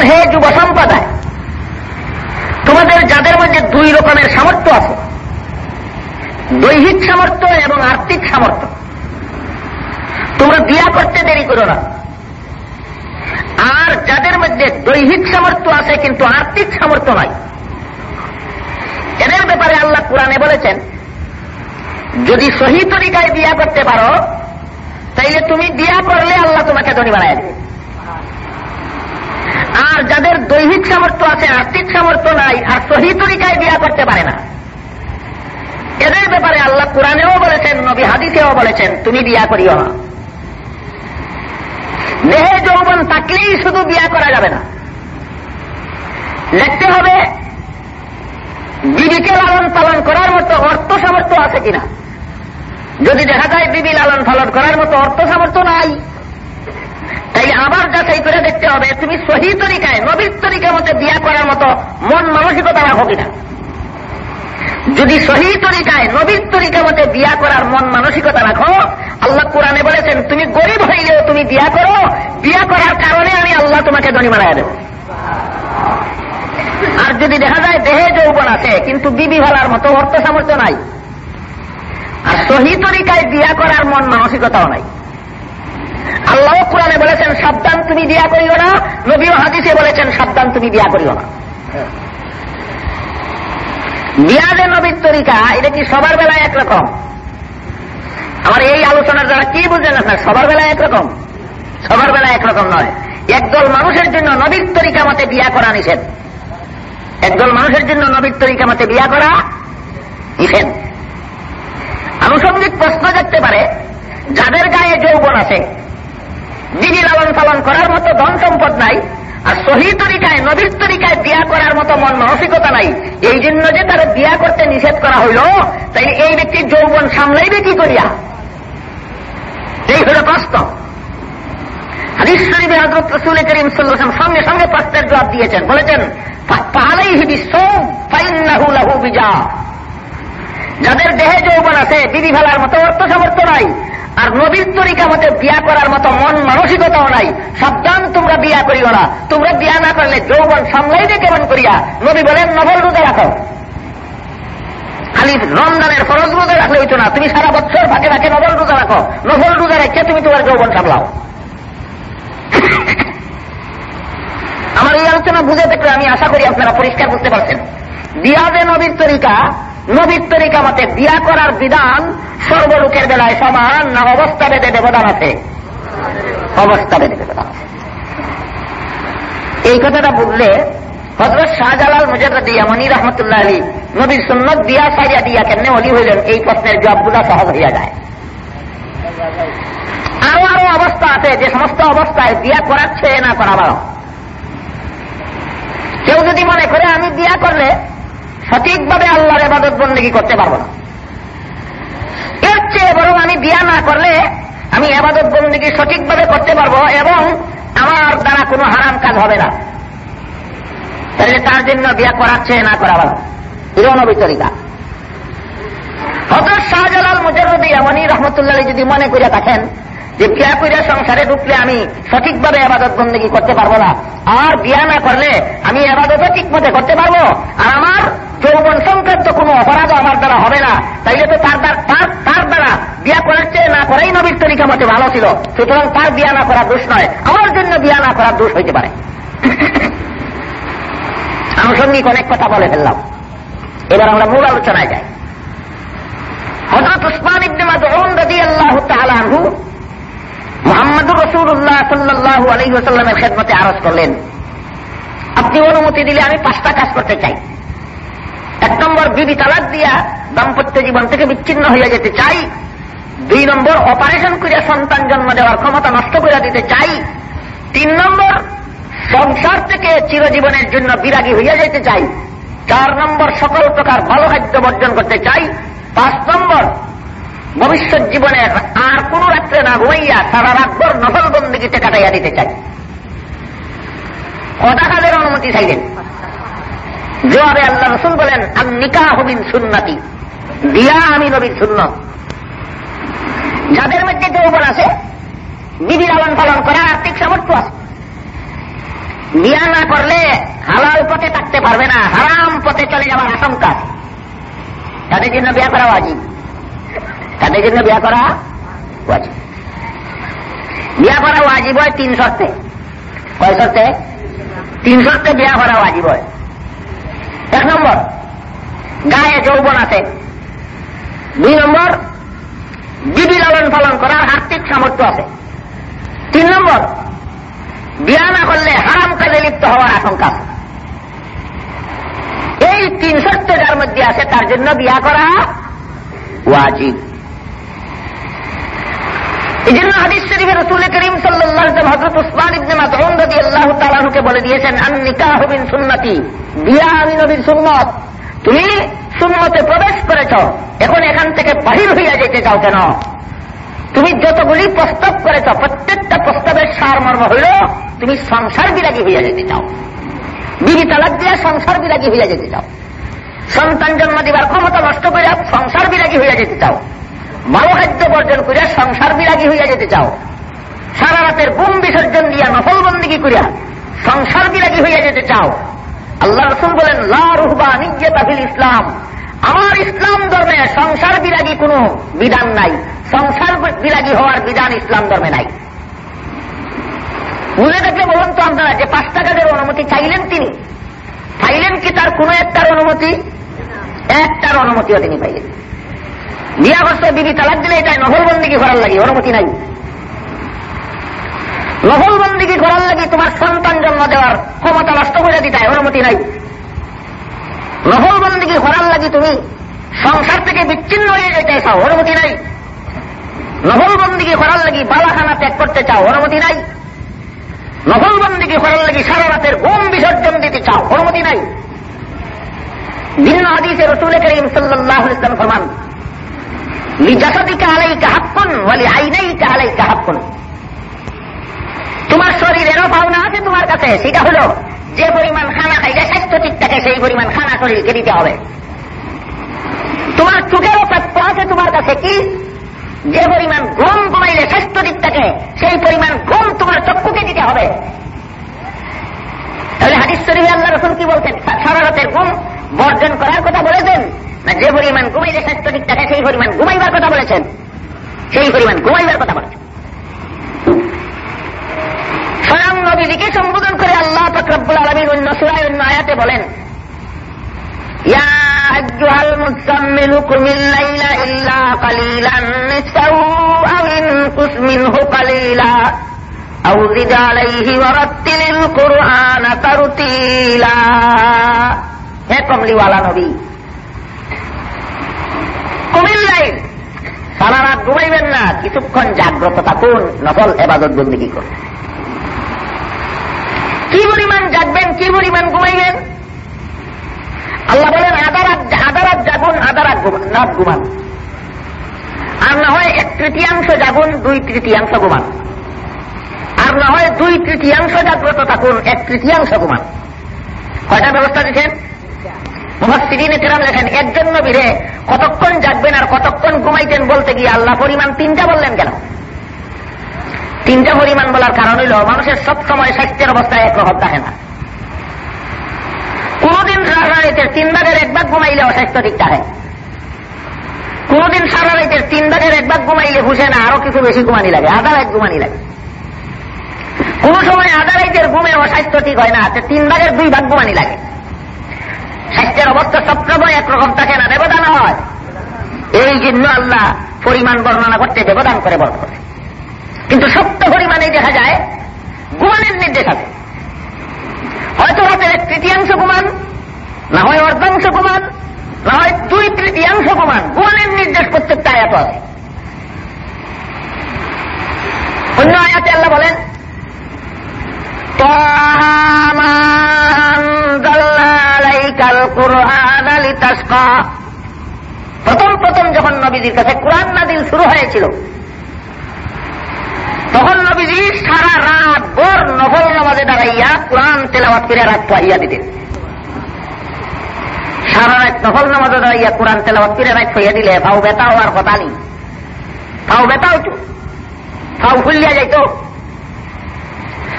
বলেন হে যুব সম্প্রদায়, তোমাদের যাদের মধ্যে দুই রকমের সামর্থ্য আছে, দৈহিক সামর্থ্য এবং আর্থিক সামর্থ্য। তোমরা বিয়া করতে দেরি করো না। আর যাদের মধ্যে দৈহিক সামর্থ্য আছে কিন্তু আর্থিক সামর্থ্য নাই, এদের ব্যাপারে আল্লাহ কোরআনে বলেছেন, যদি সহি তরিকায় বিয়া করতে পারো, তাইলে তুমি বিয়া করলে আল্লাহ তোমাকে ধনী বানায় দেবে। আর যাদের দৈহিক সামর্থ্য আছে, আর্থিক সামর্থ্য নাই, আর সহি তরিকায় বিয়া করতে পারে না। এদের ব্যাপারে আল্লাহ কোরআনেও বলেছেন, নবী হাদিসেও বলেছেন, তুমি বিয়া করিও না। দেহে যৌবন থাকলেই শুধু বিয়া করা যাবে না। দেখতে হবে, বিবিকে লালন পালন করার মতো অর্থ সামর্থ্য আছে কিনা? যদি দেখা যায় বিবি লালন পালন করার মতো অর্থ সামর্থ্য নাই তাই আবার যাচাই করে দেখতে হবে, তুমি সহি তরিকায়, নবীর তরিকার মধ্যে বিয়া করার মতো মন মানসিকতা রাখো কিনা। যদি সহি তরিকায়, নবীর তরিকার মধ্যে বিয়া করার মন মানসিকতা রাখো, আল্লাহ কোরআনে বলেছেন, তুমি গরিব হইলেও তুমি বিয়া করো, বিয়া করার কারণে আমি আল্লাহ তোমাকে ধনী মারাই দেব। আর যদি দেখা যায় দেহে যৌবন আছে, কিন্তু বিবি হলার মতো অর্থ সামর্থ্য নাই, আর সহি তরিকায় বিয়া করার মন মানসিকতাও নাই। আল্লাহ কোরআনে বলেছেন, সাবধান তুমি বিয়া করিও না, নবীও হাদিসে বলেছেন, সাবধান তুমি বিয়া করিও না। বিয়া যে নবীর তরিকা, এটা কি সবার বেলায় একরকম? আমার এই আলোচনার দ্বারা কি বুঝলেন আপনার, সবার বেলায় একরকম? সবার বেলায় একরকম নয়। একদল মানুষের জন্য নবীর তরিকা মতে বিয়া করা নিষেধ। একদল মানুষের জন্য নবীর তরিকা মতে বিয়া করা নিষেধ। আনুষঙ্গিক প্রশ্ন দেখতে পারে, যাদের গায়ে যৌবন আছে বিধি লালন পালন করার মতো ধন সম্পদ নাই, আর সহি তরিকায়, নদীর তরিকায় বিয়া করার মতো মন মানসিকতা নাই। এই জন্য যে তার বিয়া করতে নিষেধ করা হইল, তাই এই ব্যক্তির যৌবন সামলাইবে কি করিয়া? এই হল প্রশ্ন। হাদিস শরীফে হজরত রসুল করিম সাল্লাম সঙ্গে সঙ্গে প্রশ্নের জবাব দিয়েছেন, বলেছেন যাদের দেহে যৌবন আছে, বিধি ফেলার মতো অর্থ সামর্থ্য নাই আর নবীর তরিকা মতে বিয়া করার মতো মন মানসিকতাও নাই। সাবধান, তোমরা বিয়া করিও না। তোমরা বিয়া না করলে যৌবন সামলাইবে কেমন করিয়া? নবী বলেন, নবল রোজা রাখো। খালি রমজানের ফরজ রোজা রাখলে হইতো না। তুমি সারা বছর ফাঁকে ফাঁকে নবল রোজা রাখো। নবল রোজা রেখে তুমি তোমার যৌবন সামলাও। আমার এই আলোচনা বুঝে দেখলে আমি আশা করি আপনারা পরিষ্কার বুঝতে পারছেন। বিয়া যে নবীর তরিকা নবীর তরিকা মতে বিয়া করার বিধান সর্বলোকের বেলায় সমান না অবস্থা বেদে ব্যবধান আছে? অবস্থা বেদে ব্যবধান এই কথাটা বুঝলে হজরত শাহজালাল মুজাদ্দি মনি রহমতুল্লাহ আলী নবীর সুন্নত বিয়া সাইয়া দিয়া কেমনে অলি হইলেন? এই প্রশ্নের জবাব বুঝা সহজ হইয়া যায়। আরও আরও অবস্থা আছে, যে সমস্ত অবস্থায় বিয়া করাচ্ছে না করাবার কেউ যদি মনে করে, আমি বিয়া করলে সঠিকভাবে আল্লাহর এবাদত বন্দী করতে পারব না। এর চেয়ে বরং আমি বিয়া না করলে আমি এবাদত বন্দী সঠিকভাবে করতে পারব এবং আমার দ্বারা কোনো হারাম কাজ হবে না। তাহলে তার জন্য বিয়া করাচ্ছে না করা ভালো ইরনবী তরিকা হজরত শাহজালাল মুজারুদ্দি এমনই রহমতুল্লাহ যদি মনে করে থাকেন যে বিয়া করিয়া সংসারে ঢুকলে আমি সঠিকভাবে আবাদত বন্দী করতে পারব না, আর বিয়া না করলে আমি আবাদতও ঠিক মতে করতে পারব, আর আমার যৌবন সংক্রান্ত কোনো অপরাধও আমার দ্বারা হবে না। তাইলে তো তার তার দ্বারা বিয়া করার চেয়ে না করাই নবীর তরিকা মতে ভালো ছিল। সুতরাং তার বিয়া না করার দোষ নয়। আমার জন্য বিয়া না করার দোষ হইতে পারে। আনুষঙ্গিক অনেক কথা বলে ফেললাম। এবার আমরা মূল আলোচনায় যাই। হজরত উসমান ইবনে মাদউন রাদিয়াল্লাহু তাআলা আনহু মোহাম্মদুর খেদমতে আরজ করলেন। আপনি অনুমতি দিলে আমি পাঁচটা কাজ করতে চাই। এক নম্বর বিবি তালাক দিয়া দাম্পত্য জীবন থেকে বিচ্ছিন্ন হইয়া যেতে চাই, দুই নম্বর অপারেশন করিয়া সন্তান জন্ম দেওয়ার ক্ষমতা নষ্ট করে দিতে চাই, তিন নম্বর সংসার থেকে চিরজীবনের জন্য বিরাগী হইয়া যেতে চাই, চার নম্বর সকল প্রকার ভালো খাদ্য বর্জন করতে চাই, পাঁচ নম্বর ভবিষ্যৎ জীবনে আর কোন রাত্রে না ঘুমাইয়া সারা রাতভর নকল বন্দীতে কাটাইয়া দিতে চাই। কটা কাজের অনুমতি চাইলেন। জবাবে আল্লাহ রসুল বলেন আমি নিকা হবিন সুন্নাতি। দিয়া আমি নবীর শূন্য যাদের মধ্যে যৌবন আছে, বিধি লালন পালন করা আর্থিক সামর্থ্য আছে। বিয়া না করলে হালাল পথে থাকতে পারবে না, হারাম পথে চলে যাওয়ার আশঙ্কা তাদের জন্য বিয়া করা ওয়াজিব। তাদের জন্য বিয়া করা ওয়াজিব। বিয়া করা ওয়াজিব হয় তিন শর্তে। কয় শর্তে? তিন শর্তে বিয়া করা ওয়াজিব হয়। এক নম্বর, গায়ে যৌবন আছে। দুই নম্বর, বিধি লালন পালন করার আর্থিক সামর্থ্য আছে। তিন নম্বর, বিয়া না করলে হারাম কাজে লিপ্ত হওয়ার আশঙ্কা আছে। এই তিন সত্য যার মধ্যে আছে, তার জন্য বিয়া করা ওয়াজিব। এই জন্য হাদিস শরীফের রসুল করিম সাল্লাম হজরত উসমান ইবনে তাআলাকে বলে দিয়েছেন সুন্নতি বিয়া আমি নবীর সুন্নত। তুমি সুন্নতে প্রবেশ করেছ, এখন এখান থেকে বাহির হইয়া যেতে চাও কেন? তুমি যতগুলি প্রস্তাব করেছ, প্রত্যেকটা প্রস্তাবের সারমর্ম হইল, তুমি সংসার বিরাগী হইয়া যেতে চাও। বিবি তালাক দিয়া সংসার বিরাগী হইয়া যেতে চাও। সন্তান জন্ম দিবার ক্ষমতা নষ্ট করে সংসার বিরাগী হইয়া যেতে চাও। ভালো খাদ্য বর্জন করিয়া সংসার বিরাগী হইয়া যেতে চাও। সারা রাতের বুম বিসর্জন দিয়া নফল বন্দিগি করিয়া সংসার বিরাগী হইয়া যেতে চাও। আল্লাহ রসুল বলেন, লা রুহবা নিজ্ঞতাফিল ইসলাম। আমার ইসলাম ধর্মে সংসার বিরাগী কোন বিধান নাই। সংসার বিরাগী হওয়ার বিধান ইসলাম ধর্মে নাই। বুঝে দেখলে বলুন তো আপনারা যে পাঁচটা কাজের অনুমতি চাইলেন তিনি। পাইলেন কি তার কোন একটার অনুমতি? একটার অনুমতিও তিনি পাইলেন। বিয়া করছে বিবি তালাক দিলে এটাই বন্দিকে করার লাগে, অনুমতি নাই। বন্দিকে করার লাগে তোমার সন্তান জন্ম দেওয়ার ক্ষমতা নষ্ট করে দিতে অনুমতি নাই। বন্দিকে করার লাগে তুমি সংসার থেকে বিচ্ছিন্ন হয়ে যেতে চাও, অনুমতি নাই। বন্দিকে করার লাগি বালাখানা ত্যাগ করতে চাও, অনুমতি নাই। বন্দিকে করার লাগি সারা রাতের ঘুম বিসর্জন দিতে চাও, অনুমতি নাই। ভিন্ন হাদিসে রসুল করিম সাল্লাহ ইসলাম ফরমান তোমার শরীরেরও পাওনা আছে তোমার কাছে, সেটা হলো যে পরিমাণ খানা খাইলে স্বাস্থ্য ঠিক থাকে, সেই পরিমাণ খানা শরীরকে দিতে হবে। তোমার চোখেরও প্রাপ্য আছে তোমার কাছে কি? যে পরিমাণ ঘুম ঘুমাইলে স্বাস্থ্য ঠিক থাকে, সেই পরিমাণ ঘুম তোমার চক্ষুকে দিতে হবে। তাহলে হাদিস শরীফে আল্লাহ রসুল কি বলছেন? সারা রাতের ঘুম বর্জন করার কথা বলেছেন। না, যে পরিমাণ ঘুমাইলে স্বাস্থ্য ঠিক থাকে, সেই পরিমাণ ঘুমাইবার কথা বলেছেন। সেই পরিমাণ ঘুমাইবার কথা বলেছেন। স্বয়ং নবীদিকে সম্বোধন করে আল্লাহ ফকরবুল আলমীর অন্য সুরায়, অন্য আয়াতে বলেন হে কমলিওয়ালা নবী কুমিল্লাই সারা রাত ঘুমাইবেন না, কিছুক্ষণ জাগ্রত থাকুন নকল এবাদত বন্দিগি করুন কি পরিমাণ জাগবেন, কি পরিমাণ ঘুমাইবেন? আল্লাহ বলেন, আধা রাত আধা রাত জাগুন, আধা রাত রাত ঘুমান। আর না হয় এক তৃতীয়াংশ জাগুন, দুই তৃতীয়াংশ ঘুমান। আর না হয় দুই তৃতীয়াংশ জাগ্রত থাকুন, এক তৃতীয়াংশ ঘুমান। কয়টা ব্যবস্থা দিচ্ছেন? মুহাসিরিনে কেরাম লেখেন একজন নবীরে কতক্ষণ জাগবেন আর কতক্ষণ ঘুমাইতেন বলতে গিয়ে আল্লাহ পরিমাণ তিনটা বললেন কেন? তিনটা পরিমাণ বলার কারণ হইল, মানুষের সব সময় স্বাস্থ্যের অবস্থায় একরকম থাকে না। কোনদিন সারা রাইতের তিন ভাগের এক ভাগ ঘুমাইলে অস্বাস্থ্য ঠিক থাকে। কোনদিন সারা রাইতের তিন ভাগের এক ভাগ ঘুমাইলে হুসে না, আরও কিছু বেশি ঘুমানি লাগে, আধা রাত ঘুমানি লাগে। কোন সময় আধা রাইতের ঘুমে অস্বাস্থ্য ঠিক হয় না তিন ভাগের দুই ভাগ ঘুমানি লাগে। স্বাস্থ্যের অবস্থা সবসময় একরকম থাকে না দেবদান হয়। এই জন্য আল্লাহ পরিমাণ বর্ণনা করতে দেবদান করে বর্ণ করে। কিন্তু সত্য পরিমাণে দেখা যায় গুমানের নির্দেশ আছে। হয়তো রাতের এক তৃতীয়াংশ গুমান না হয় অর্ধাংশ গুমান না হয় দুই তৃতীয়াংশ গুমান গুমানের নির্দেশ প্রত্যেকটা আয়াত আছে। অন্য আয়াতে আল্লাহ বলেন প্রথম প্রথম যখন নবীজির কাছে কোরআন নাদিল শুরু হয়েছিল, তখন নবীজি সারা রাত ভোর নফল নামাজে দাঁড়াইয়া কোরআন তেলাওয়াত করে রাত পাইয়া দিতেন সারা রাত নফল নামাজে দাঁড়াইয়া কোরআন তেলাওয়াত করে রাত পাইয়া দিলে ফাউ বেতা হওয়ার কথা নেই। ফাউ বেতা হইতো ফাউ ফুলিয়া যাইত।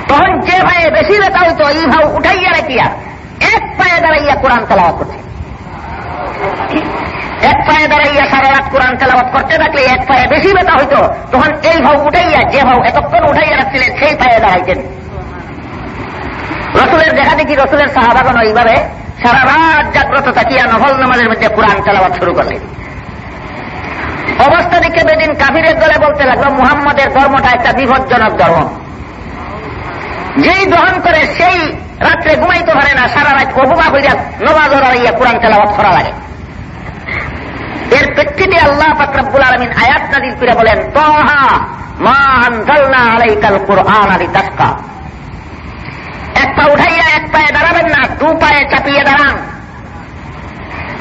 তখন যে ভাইয়ে বেশি ব্যথা হইতো, এই ভাও উঠাইয়া রাখিয়া এক পায়ে দাঁড়াইয়া কোরআন তেলাওয়াত করছে। এক পায়ে দাঁড়াইয়া সারা রাত কোরআন তেলাওয়াত করতে থাকলে এক পায়ে বেশি ব্যথা হইতো। তখন এই ভাও উঠাইয়া, যে ভাও এতক্ষণ উঠাইয়া রাখছিলেন, সেই পায়ে দাঁড়াইতেন। রসুলের দেখা দেখি রসুলের সাহাবাগন এইভাবে সারা রাত জাগ্রত থাকিয়া নফল নামাজের মধ্যে কোরআন তেলাওয়াত শুরু করলেন। অবস্থা দেখে বেদিন কাফিরের দলে বলতে লাগল, মুহাম্মদের ধর্মটা একটা বিপজ্জনক ধর্ম। যেই গ্রহণ করে সেই রাত্রে ঘুমাইতে পারে না, সারা রাত অবুমা হইয়া নমাজ ইয়া কোরআন তেলাওয়াত করা লাগে। এর প্রেক্ষিতে আল্লাহ ফাকরাবুল আলমিন আয়াত নাদিল করে বলেন, তহা কোরআন তাস্কা এক পা উঠাইয়া এক পায়ে দাঁড়াবেন না, দু পায়ে চাপিয়ে দাঁড়ান।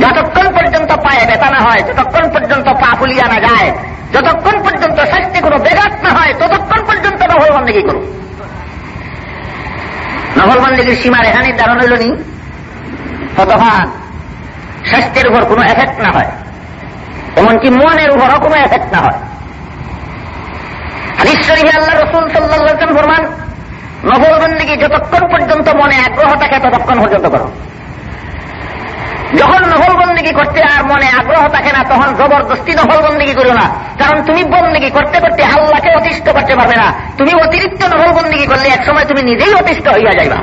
যতক্ষণ পর্যন্ত পায়ে ব্যথা না হয় যতক্ষণ পর্যন্ত পা ফুলিয়া না যায়, যতক্ষণ পর্যন্ত স্বাস্থ্যে কোনো বেগাত না হয়, ততক্ষণ পর্যন্ত নফল বন্দিগি করুন। নফল বন্দিগির সীমার এখানে দাঁড়ানো হইল নি। ততক্ষণ স্বাস্থ্যের উপর কোনো এফেক্ট না হয়। এমনকি মনের উপরও কোনো এফেক্ট না হয়। হাদিস আল্লাহ রসুল সাল্লাহ ফরমান নফল বন্দিগি যতক্ষণ পর্যন্ত মনে আগ্রহ থাকে ততক্ষণ পর্যন্ত করো। যখন নহল বন্দিগি করতে আর মনে আগ্রহ থাকে না, তখন জবরদস্তি নহল বন্দিগি করো না। কারণ তুমি বন্দিগি করতে করতে আল্লাহকে অতিষ্ঠ করতে পারবে না। তুমি অতিরিক্ত নহল বন্দিগি করলে একসময় তুমি নিজেই অতিষ্ঠ হইয়া যাইবা।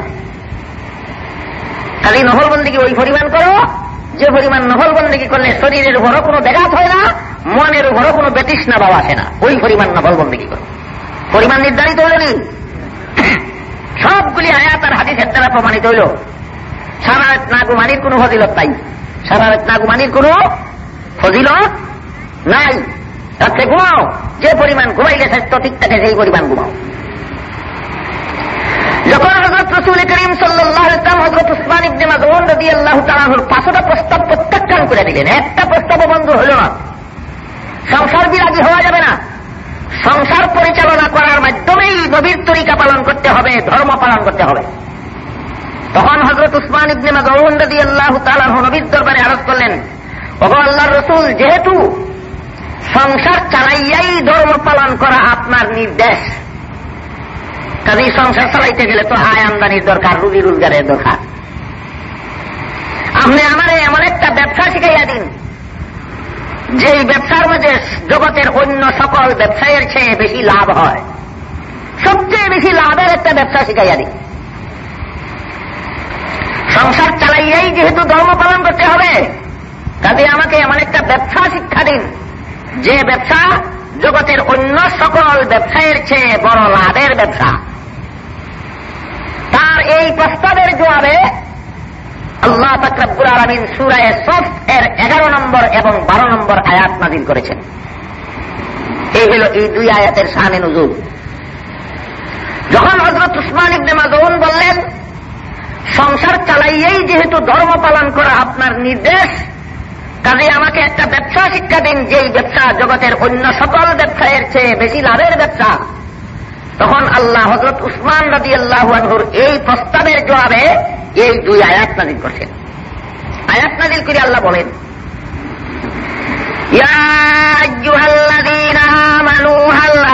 খালি নহল বন্দিগি ওই পরিমাণ করো, যে পরিমাণ নহল বন্দিগি করলে শরীরের উপরও কোনো ব্যাঘাত হয় না, মনের উপরও কোনো ব্যতিষ্ণা ভাব আসে না। ওই পরিমাণ নহল বন্দিগি করো। পরিমাণ নির্ধারিত হলেনি সবগুলি আয়াত আর হাদিসের দ্বারা প্রমাণিত হইল সারা রাত না ঘুমানির কোন ফজিলত নাই। সারা রাত না ঘুমানির কোন ফজিলত নাই। রাত্রে ঘুমাও, যে পরিমাণ ঘুমাইলে স্বাস্থ্য ঠিক থাকে সেই পরিমাণ ঘুমাও। যখন হজরত রসুল করিম সাল্লাহ ইসলাম হজরত উসমান ইবনে মাদুন রদি আল্লাহ তালাহুর পাঁচটা প্রস্তাব প্রত্যাখ্যান করে দিলেন। একটা প্রস্তাব বন্ধ হইল না। সংসার বিরাগী হওয়া যাবে না। সংসার পরিচালনা করার মাধ্যমেই নবীর তরিকা পালন করতে হবে, ধর্ম পালন করতে হবে। তখন হজরত উসমান ইবনে মাদউন রাদিয়াল্লাহু তাআলা নবীর দরবারে আরজ করলেন, ওগো আল্লাহর রসুল, যেহেতু সংসার চালাইয়াই ধর্ম পালন করা আপনার নির্দেশ কাজেই সংসার চালাইতে গেলে তো আয় আমদানির দরকার, রুজি রোজগারের দরকার। আপনি আমার এমন একটা ব্যবসা শিখাইয়া দিন, যে ব্যবসার মধ্যে জগতের অন্য সকল ব্যবসায়ের চেয়ে বেশি লাভ হয়। সবচেয়ে বেশি লাভের একটা ব্যবসা শিখাইয়া দিন। সংসার চালাইয়াই যেহেতু ধর্ম পালন করতে হবে কাজে আমাকে এমন একটা ব্যবসা শিক্ষা দিন। যে ব্যবসা জগতের অন্য সকল ব্যবসায়ের চেয়ে বড় লাভের ব্যবসা। তার এই প্রস্তাবের জবাবে আল্লাহ তকরাবুল আলমিন সুরায় সফ এর এগারো নম্বর এবং বারো নম্বর আয়াত নাজিল করেছেন। এই হল এই দুই আয়াতের সামনে নজুর যখন হজরত উসমান ইবনে মাদউন বললেন সংসার চালাইয়েই যেহেতু ধর্ম পালন করা আপনার নির্দেশ, কাজে আমাকে একটা ব্যবসা শিক্ষা দিন, যেই ব্যবসা জগতের অন্য সকল ব্যবসায়ের চেয়ে বেশি লাভের ব্যবসা। তখন আল্লাহ হজরত উসমান রাজি আল্লাহুর এই প্রস্তাবের জবাবে এই দুই আয়াত নাজিল করছেন। আয়াত নাজিল করে আল্লাহ বলেন মানু হাল্লা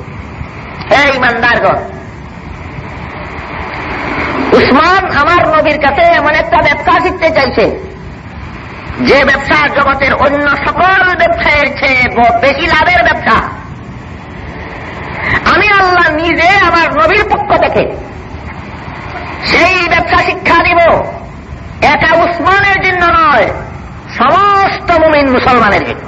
এই ইমানদারগণ, উসমান আমার নবীর কাছে এমন একটা ব্যবসা শিখতে চাইছে। যে ব্যবসা জগতের অন্য সকল ব্যবসায়ের চেয়ে বেশি লাভের ব্যবসা। আমি আল্লাহ নিজে আমার নবীর পক্ষ থেকে সেই ব্যবসা শিক্ষা দিব। এটা উসমানের জন্য নয়, সমস্ত মুমিন মুসলমানের জন্য।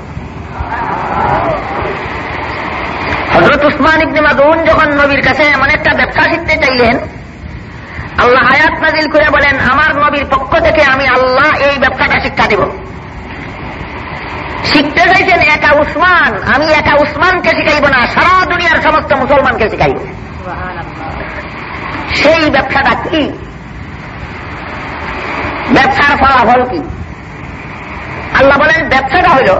হজরত উসমান ইবনে মাদুন যখন নবীর কাছে এমন একটা ব্যবসা শিখতে চাইলেন, আল্লাহ আয়াত নাজিল করে বলেন, আমার নবীর পক্ষ থেকে আমি আল্লাহ এই ব্যবসাটা শিক্ষা দিব। শিখতে চাইছেন একা উসমান, আমি একা উসমানকে শিখাইব না, সারা দুনিয়ার সমস্ত মুসলমানকে শিখাইব। সেই ব্যবসাটা কি? ব্যবসার ফলাফল কি? আল্লাহ বলেন, ব্যবসাটা হইল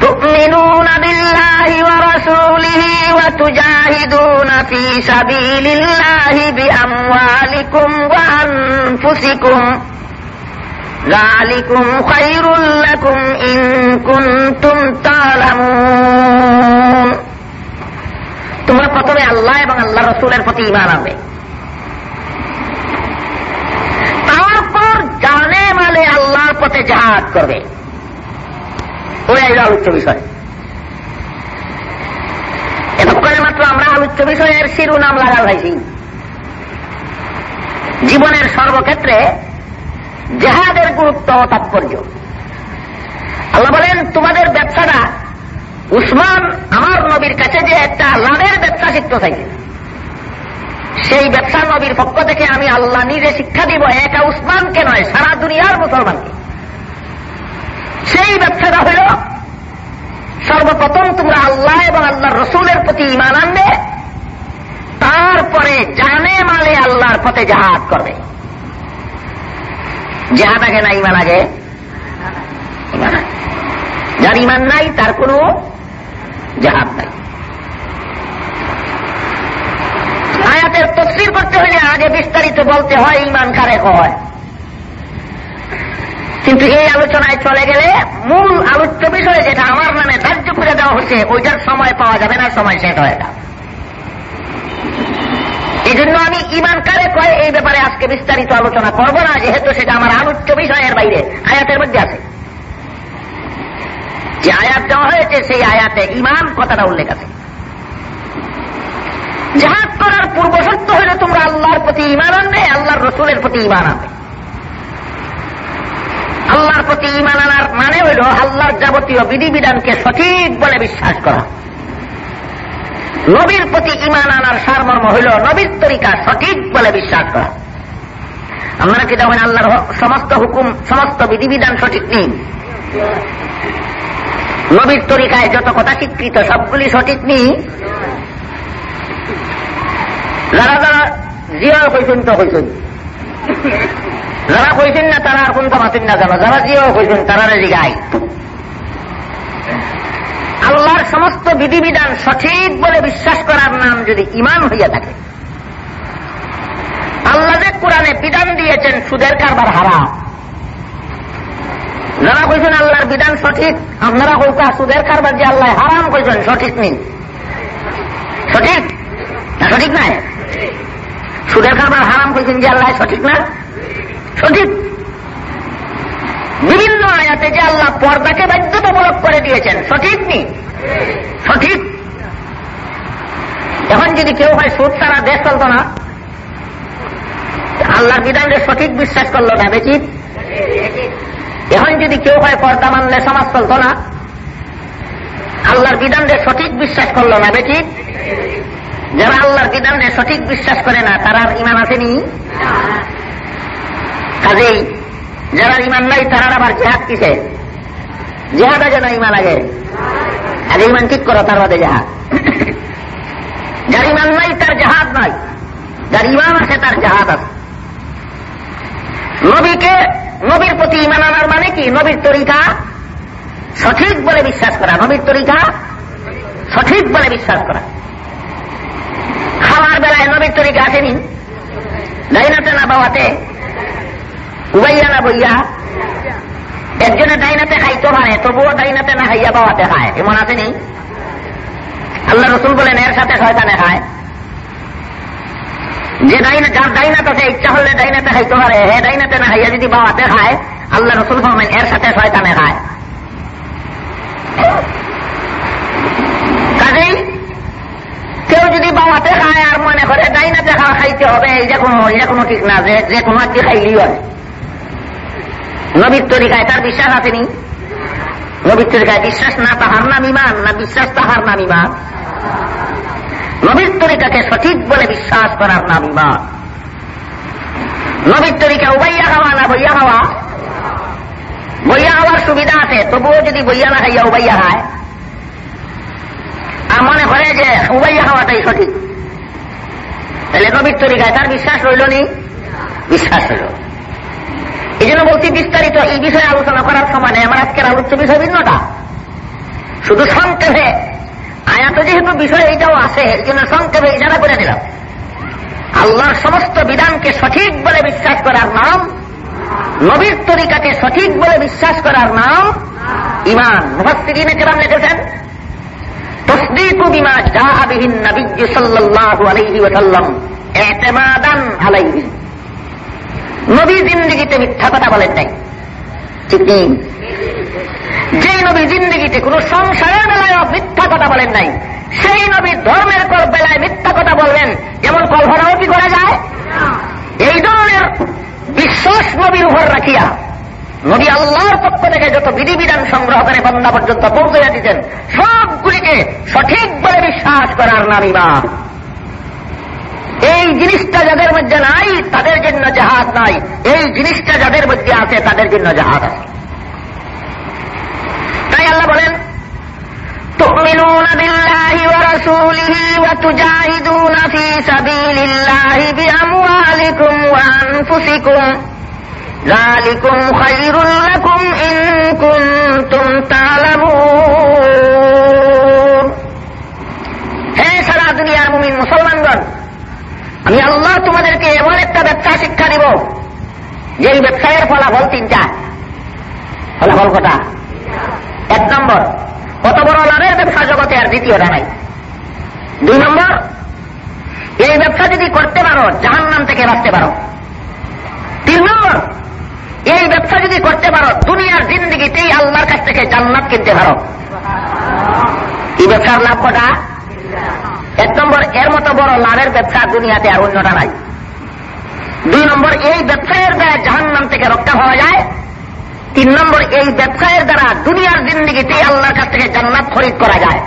تؤمنون بالله ورسوله وتجاهدون في سبيل الله بأموالكم وأنفسكم ذلكم خير لكم إن كنتم تعلمون তোমরা প্রথমে আল্লাহ এবং আল্লাহ রসুলের প্রতি ইমান আনবে তারপর জানে মালে আল্লাহর পথে জাহাজ করবে আইল আলোচ্য বিষয়। এতক্ষণে মাত্র আমরা আলোচ্য বিষয়ের শিরোনাম লাগাল হয়েছি জীবনের সর্বক্ষেত্রে জেহাদের গুরুত্ব ও তাৎপর্য। আল্লাহ বলেন, তোমাদের ব্যবসাটা উসমান আমার নবীর কাছে যে একটা লাভের ব্যবসা শিখতে থাকে সেই ব্যবসা নবীর পক্ষ থেকে আমি আল্লাহ নিজে শিক্ষা দিব, একা উসমানকে নয়, সারা দুনিয়ার মুসলমানকে। সেই ব্যবসাটা হল সর্বপ্রথম তোমরা আল্লাহ এবং আল্লাহ রসুলের প্রতি ইমান আনবে, তারপরে জানে মালে আল্লাহর পথে জাহাজ করবে। জাহাদ আগে না ইমান আগে? যার ইমান নাই, তার কোন জাহাজ নাই। আয়াতের তফসির করতে হলে আগে বিস্তারিত বলতে হয় ইমান কারে হয়। কিন্তু এই আলোচনায় চলে গেলে মূল আলোচ্য বিষয়ে যেটা আমার নামে ধার্য করে দেওয়া হচ্ছে, ওইটার সময় পাওয়া যাবে না, সময় শেষ হয়ে যাবে। এই জন্য আমি ইমান কারে কয় এই ব্যাপারে আজকে বিস্তারিত আলোচনা করব না, যেহেতু সেটা আমার আলোচ্য বিষয়ের বাইরে, আয়াতের মধ্যে আছে। যে আয়াত দেওয়া হয়েছে, সেই আয়াতে ইমান কথাটা উল্লেখ আছে। জাহাজ করার পূর্ব সত্য হলে তোমরা আল্লাহর প্রতি ইমান আনবে, আল্লাহর রসুলের প্রতি ইমান আনবে। আল্লাহর প্রতি ইমান আনার মানে হইল আল্লাহর যাবতীয় বিধিবিধানকে সঠিক বলে বিশ্বাস করা। নবীর প্রতি ইমান আনার সারমর্ম হইল নবীর তরিকা সঠিক বলে বিশ্বাস করা। আমরা কি দেখেন আল্লাহর সমস্ত হুকুম, সমস্ত বিধিবিধান সঠিক নেই? নবীর তরিকায় যত কথা স্বীকৃত, সবগুলি সঠিক নেই? যারা যারা জিয়া কইছেন তো যারা কইছেন না, তারা আর কোন কামাতেন না জানো যারা জিয়াও কইছেন তারা জিগাই। আল্লাহর সমস্ত বিধিবিধান সঠিক বলে বিশ্বাস করার নাম যদি ইমান হইয়া থাকে, আল্লাহ যে কোরআনে বিধান দিয়েছেন, সুদের কারবার হারা যারা কইছেন আল্লাহর বিধান সঠিক, আপনারা কইকা সুদের কারবার যে আল্লাহ হারাম কইছেন, সঠিক নেই সঠিক? না সঠিক নাই? সুদের কারবার হারাম কইছেন যে আল্লাহ সঠিক না? সঠিক বিভিন্ন আয়াতে যে আল্লাহ পর্দাকে বাধ্যতামূলক করে দিয়েছেন, সঠিক নেই সঠিক। এখন যদি কেউ হয় সুদ তারা দেশ চলত না, আল্লাহর বিধানকে সঠিক বিশ্বাস করল না বেচিত এখন যদি কেউ হয় পর্দা মানলে সমাজ চলত না, আল্লাহর বিধানকে সঠিক বিশ্বাস করল না বেচিত যারা আল্লাহর বিধানকে সঠিক বিশ্বাস করে না, তারা ইমান আসেনি? কাজেই যারা ইমান নাই, তারা আবার জেহাদ কিসে? জেহাদা যেন ইমান আগে আগে ইমান ঠিক করো, তার বাদে জাহাজ যার ইমান নাই, তার জাহাজ নাই। যার ইমান আছে, তার জাহাজ আছে। নবীকে, নবীর প্রতি ইমান আনার মানে কি? নবীর তরিকা সঠিক বলে বিশ্বাস করা। নবীর তরিকা সঠিক বলে বিশ্বাস করা। খাওয়ার বেলায় নবীর তরিকা আসেনি। ডাইনাতে না বাবাতে উবাইয়া না বইয়া, একজনে ডাইনাতে খাইতে পারে তবুও ডাইনাতে না খাইয়া বাবাতে খায় এমন আসেনি আল্লাহ রসুল বলেন, এর সাথে শয়তানে খায় যে ডাইনা যার ডাইনাত আছে ইচ্ছা হলে ডাইনাতে খাইতে পারে, হে ডাইনাতে না খাইয়া যদি বাবাতে খায় আল্লাহ রসুল ফরমেন এর সাথে শয়তানে খায় কাজেই কেউ যদি বাবাতে খায় আর মনে করে, ডাইনাতে খাওয়া খাইতে হবে এটা কোনো এটা কোনো ঠিক না, যে কোনো একটি খাইলেই হয় নবীর তরিকায় তার বিশ্বাস আসেনি নবীর তরিকায় বিশ্বাস না, তাহার নাম ইমান, না বিশ্বাস তাহার নাম ইমান। নবীর তরিকাকে সঠিক বলে বিশ্বাস করার নাম ইমান। নবীর তরিকা উবাইয়া খাওয়া না বইয়া খাওয়া বইয়া খাওয়ার সুবিধা আছে, তবুও যদি বইয়া না খাইয়া উবাইয়া খায় আর মনে করে যে উবাইয়া খাওয়াটাই সঠিক। তাহলে নবীর তরিকায় তার বিশ্বাস রইল নি? বিশ্বাস রইল। এই জন্য বলছি বিস্তারিত এই বিষয়ে আলোচনা করার সময় নেই। আমার আজকের আলোচ্য বিষয় ভিন্নটা শুধু সংক্ষেপে, আয়াত যেহেতু বিষয় এইটাও আছে এই জন্য সংক্ষেপে ইজারা করে দিলাম আল্লাহর সমস্ত বিধানকে সঠিক বলে বিশ্বাস করার নাম, নবীর তরিকাকে সঠিক বলে বিশ্বাস করার নাম ইমান মুহাসসিরিনে কেরাম লিখেছেন, তসদিকু বিমা জাআ বিহিন নবিয়্য সাল্লাল্লাহু আলাইহি ওয়া সাল্লাম আলাইহি। নবী জিন্দগিতে মিথ্যা কথা বলেন নাই। ঠিক নেই। যে নবী জিন্দগিতে কোন সংসারের বেলায় মিথ্যা কথা বলেন নাই, সেই নবী ধর্মের বেলায় মিথ্যা কথা বলবেন যেমন কল্পনাও কি করা যায়? এই ধরনের বিশ্বাস নবীর উপর রাখিয়া নবী আল্লাহর পক্ষ থেকে যত বিধিবিধান সংগ্রহ করে বন্দা পর্যন্ত পৌঁছে দিতেন সবগুলিকে সঠিক বলে বিশ্বাস করার নাম ইমান এই জিনিসটা যাদের মধ্যে নাই জাহাজ নাই এই জিনিসটা যাদের মধ্যে আছে তাদের জন্য জাহাজ আছে তাই আল্লাহ বলেন تؤمنون بالله ورسوله وتجاهدون في سبيل الله بأموالكم وأنفسكم ذلكم خير لكم إن كنتم تعلمون হে সারা দুনিয়ার মুমিন মুসলমানগণ আমি আল্লাহ তোমাদেরকে এমন একটা ব্যবসা শিক্ষা দিব যে ব্যবসায়ের ফলাফল তিনটা। ফলাফল কটা? এক নম্বর, কত বড় লাভের ব্যবসা জগতে আর দ্বিতীয়টা নাই। দুই নম্বর, এই ব্যবসা যদি করতে পারো জাহান নাম থেকে বাঁচতে পারো। তিন নম্বর, এই ব্যবসা যদি করতে পারো, দুনিয়ার জিন্দগিতেই আল্লাহর কাছ থেকে জান্নাত কিনতে পারো। এই ব্যবসার লাভ কটা? এক নম্বর, এর মতো বড় লাভের ব্যবসা দুনিয়াতে আর অন্যটা নাই। দুই নম্বর, এই ব্যবসায়ের দ্বারা জাহান নাম থেকে রক্ষা পাওয়া যায়। তিন নম্বর, এই ব্যবসায়ের দ্বারা দুনিয়ার জিন্দিগিতে আল্লাহর কাছ থেকে জান্নাত খরিদ করা যায়।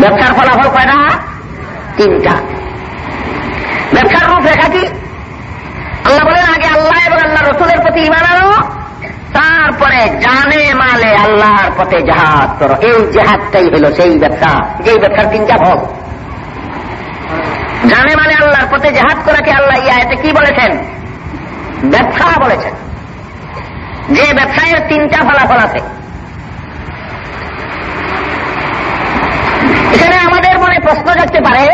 ব্যবসার ফলাফল কয়টা? তিনটা। ব্যবসার রূপরেখা কি? আল্লাহ বলেন, আগে আল্লাহ এবং আল্লাহ রসুলের প্রতি ইমান আনো। তারপরে জানে মালে আল্লাহর পথে জাহাজ করো। এই জাহাজটাই হল সেই ব্যবসা। যেই ব্যবসার তিনটা ভোগ জানে মানে আল্লাহর পথে জাহাজ করাকে আল্লাহ ইয়া এতে কি বলেছেন? ব্যবসা বলেছেন। যে ব্যবসায়ের তিনটা ফলাফল আছে। এখানে আমাদের মনে প্রশ্ন যাচ্ছে পারে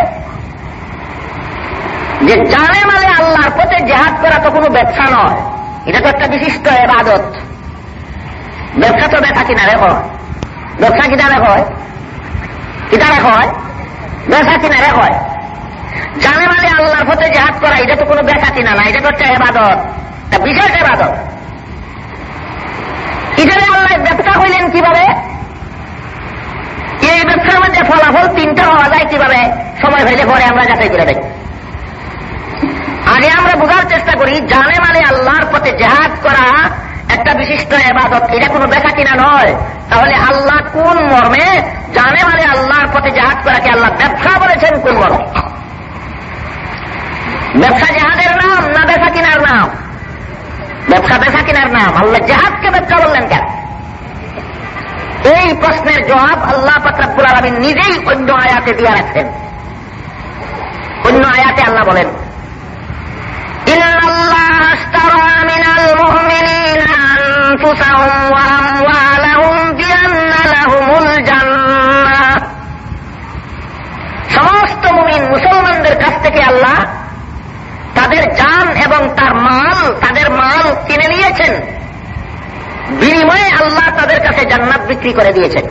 যে জানে মানে আল্লাহর পথে জেহাদ করা তো কোনো ব্যবসা নয়। এটা তো একটা বিশিষ্ট এবাদত। ব্যবসা তো ব্যথা কিনা রেখ ব্যবসা কিনা রেখ কিনা রেখ ব্যবসা কিনা রেখ জানে মানে আল্লাহর পথে জেহাদ করা, এটা তো কোনো ব্যথা কিনা না, এটা তো একটা এবাদত, একটা বিশেষ এবাদত। এখানে আল্লাহ ব্যবসা হইলেন কীভাবে? এই ব্যবসার মধ্যে ফলাফল তিনটা হওয়া যায় কীভাবে? সময় হইলে পরে আমরা যাচাই করে দেখি। আগে আমরা বোঝার চেষ্টা করি, জানে মানে আল্লাহর পথে জেহাদ করা একটা বিশিষ্ট এবাদত এটা কোনো ব্যথা কিনা নয়। তাহলে আল্লাহ কোন মর্মে জানে মানে আল্লাহর পথে জেহাদ করাকে আল্লাহ ব্যবসা বলেছেন কোন মর্মে? ব্যবসা জেহাদের নাম না ব্যবসা কিনার নাম? ব্যবসা ব্যবসা কিনার নাম। আল্লাহ জেহাদকে ব্যবসা বললেন কেন? এই প্রশ্নের জবাব আল্লাহ পাত্রাবুল আলমী নিজেই অন্য আয়াতে দিয়ে রাখছেন। অন্য আয়াতে আল্লাহ বলেন أنفسهم وأموالهم بأن لهم الجنة সমস্ত মুমিন মুসলমানদের কাছ থেকে আল্লাহ তাদের জান এবং তার মাল তাদের মাল কিনে নিয়েছেন বিনিময়ে আল্লাহ তাদের কাছে জান্নাত বিক্রি করে দিয়েছেন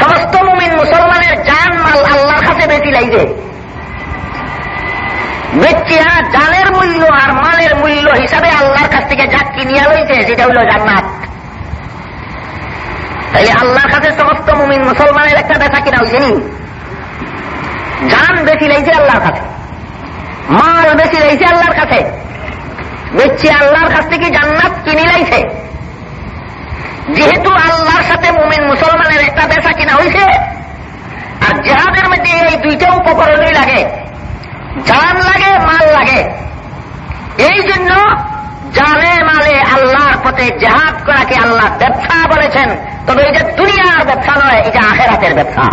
সমস্ত মুমিন মুসলমানের জান মাল আল্লাহর কাছে বেশি লাগবে ব্যক্তিরা জানের মূল্য আর মালের মূল্য হিসাবে আল্লাহর কাছ থেকে যা কিনিয়া লইছে, সেটা হইল জান্নাত। তাই আল্লাহর কাছে সমস্ত মুমিন মুসলমানের একটা দেখা কিনা হয়েছে নি? জান বেশি লাইছে আল্লাহর কাছে। মাল বেশি লাইছে আল্লাহর কাছে। বেচছি আল্লাহর কাছ থেকে জান্নাত কিনে লাইছে। যেহেতু আল্লাহর সাথে মুমিন মুসলমানের একটা বেচা কিনা হয়েছে আর জেহাদের মধ্যে এই দুইটা উপকরণই লাগে। জান লাগে, মাল লাগে। এই জন্য জানে মালে আল্লাহর পথে জেহাদ করাকে আল্লাহ ব্যবসা বলেছেন। তবে এই যে দুনিয়ার ব্যবসা নয় এটা আখেরাতের ব্যবসা।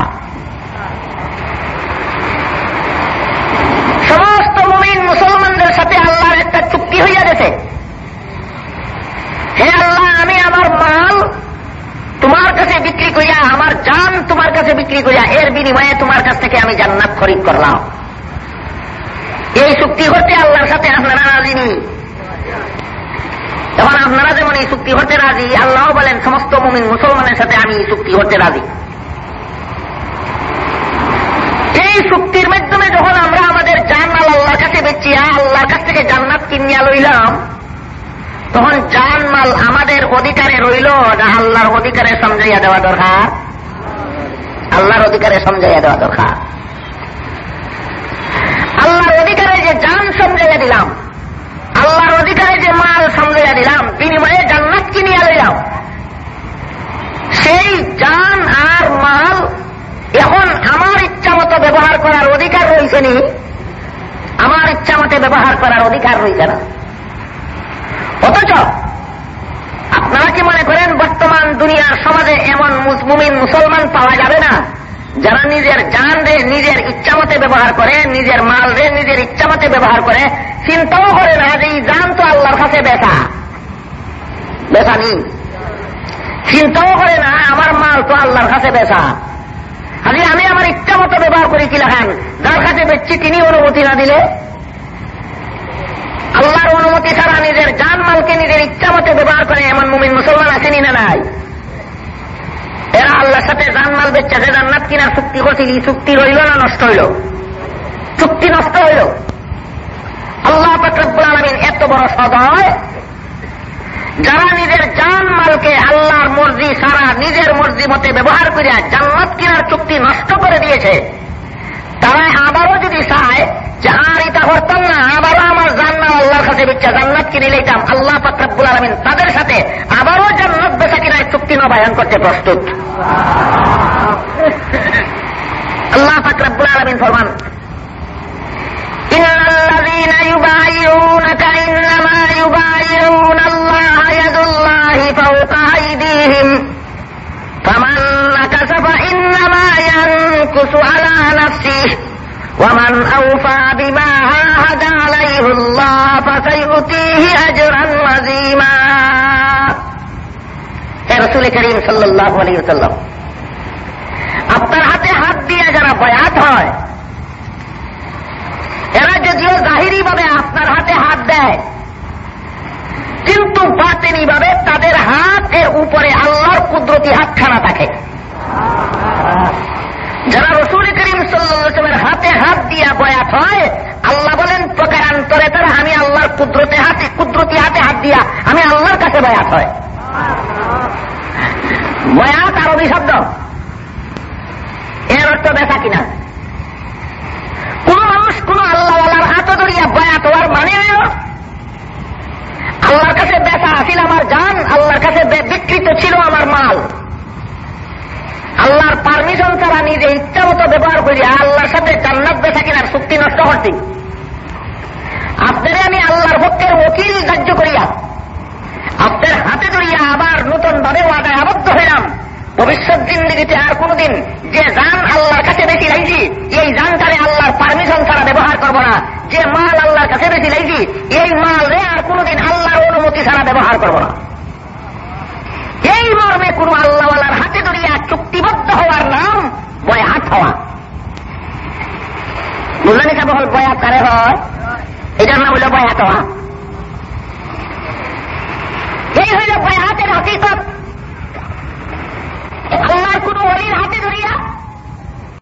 সমস্ত মুমিন মুসলমানদের সাথে আল্লাহর একটা চুক্তি হইয়া গেছে। হে আল্লাহ, আমি আমার মাল তোমার কাছে বিক্রি করিয়া, আমার জান তোমার কাছে বিক্রি করিয়া, এর বিনিময়ে তোমার কাছ থেকে আমি জান্নাত খরিদ করলাম। এই চুক্তি করতে আল্লাহর সাথে আপনারা রাজি নেই। তখন আপনারা যেমন এই চুক্তি হতে রাজি আল্লাহ বলেন, সমস্ত মুমিন মুসলমানের সাথে আমি এই চুক্তি হতে রাজি। এই চুক্তির মাধ্যমে যখন আমরা আমাদের জানমাল আল্লাহর কাছে বেচিয়া আল্লাহর কাছ থেকে জান্নাত কিনিয়া লইলাম, তখন জানমাল আমাদের অধিকারে রইল না আল্লাহর অধিকারে সমঝাইয়া দেওয়া দরকার। আল্লাহর অধিকারে সমঝাইয়া দেওয়া দরকার আল্লাহর জান সমঝাইয়া দিলাম। আল্লাহর অধিকারে যে মাল সমঝাইয়া দিলাম, বিনিময়ে জান্নাত কিনিয়া লইলাম। সেই জান আর মাল এখন আমার ইচ্ছা মতো ব্যবহার করার অধিকার রয়েছে নি? আমার ইচ্ছা মতে ব্যবহার করার অধিকার রয়েছে না। অথচ আপনারা কি মনে করেন, বর্তমান দুনিয়ার সমাজে এমন মুমিন মুসলমান পাওয়া যাবে না? যারা নিজের জান রে নিজের ইচ্ছা মতে ব্যবহার করে, নিজের মাল রে নিজের ইচ্ছা মতে ব্যবহার করে, চিন্তাও করে না যে এই জান তো আল্লাহর কাছে বেচা বেচা নি চিন্তাও করে না, আমার মাল তো আল্লাহর কাছে বেচা আজকে আমি আমার ইচ্ছা মতো ব্যবহার করি কি লেখান? যার কাছে বেচছি তিনি অনুমতি না দিলে? আল্লাহর অনুমতি ছাড়া নিজের জান, মালকে নিজের ইচ্ছা মতো ব্যবহার করে এমন মুমিন মুসলমান আসেনি না নাই? এরা আল্লাহর সাথে জান মাল বেচছে যে জান্নাত কিনার চুক্তি করছিল চুক্তি রইল না নষ্ট হইল? চুক্তি নষ্ট হইল। আল্লাহ আলমিন এত বড় সদয়। যারা নিজের জান মালকে আল্লাহর মর্জি সারা নিজের মর্জি মতে ব্যবহার করিয়া জান্নাত কিনার চুক্তি নষ্ট করে দিয়েছে, তারা আবারও যদি চায় যে, আর এটা করতাম না, আবারও আমার জান্নাত আল্লাহর কাছে বিচ্ছা জান্নাত কিনে লইতাম আল্লাহ ফাকরাবুল আলমিন তাদের সাথে আবারও জান্নাত বেচা কিনার চুক্তি নবায়ন করতে প্রস্তুত আল্লাহ ফাকরাবুল আলমিন ফরমান إن الذين يبايعونك إنما يبايعون الله يد الله فوق أيديهم فمن نكس فإنما ينكس على نفسه ومن أوفى بما عاهد عليه الله فسيؤتيه أجرا عظيما রসুল করিম সাল্লাহ আলী সাল্লাম আপনার হাতে হাত দিয়ে যারা বয়াত হয়, এরা যদিও জাহিরি ভাবে আপনার হাতে হাত দেয়, কিন্তু বাতেনি ভাবে তাদের হাত এর উপরে আল্লাহর কুদরতি হাত খানা থাকে। যারা রসুল করিম সাল্লামের হাতে হাত দিয়া বয়াত হয়, আল্লাহ বলেন, প্রকারান্তরে তারা আমি আল্লাহর কুদরতে হাতে, কুদরতি হাতে হাত দিয়া আমি আল্লাহর কাছে বয়াত হয়। বয়াত আরবি শব্দ এর অর্থ বেচা কিনা? কোন মানুষ কোন আল্লাহওয়ালার হাত ধরিয়া বয়াত হওয়ার মানে আল্লাহর কাছে বেচা আসিল আমার জান, আল্লাহর কাছে বিকৃত ছিল আমার মাল। আল্লাহর পারমিশন ছাড়া নিজে ইচ্ছা মতো ব্যবহার করিয়া আল্লাহর সাথে জান্নাত বেচা কিনার চুক্তি নষ্ট করছি। আপনারে আমি আল্লাহর ভক্তের ওকিল কার্য করিয়া হাতে আবার নতুন ভাবে ওয়াদায় আবদ্ধ হইলাম। ভবিষ্যৎ জিন্দিগিতে আর কোনদিন যে যান আল্লাহর কাছে বেশি লাইছি এই যানটারে আল্লাহর পারমিশন ছাড়া ব্যবহার করব না। যে মাল আল্লাহর কাছে বেশি লাইছি এই মাল রে আর কোনদিন আল্লাহর অনুমতি ছাড়া ব্যবহার করব না। এই মর্মে কোন আল্লাহওয়ালার হাতে ধরিয়া চুক্তিবদ্ধ হওয়ার নাম বয়াত হওয়া। বুঝলেন বয়াত কারে হয়? এটার নাম হইল বয়াত হওয়া। یہی ہوئی لوگ حقیقت عمر کنو ولی رہتے دنیا۔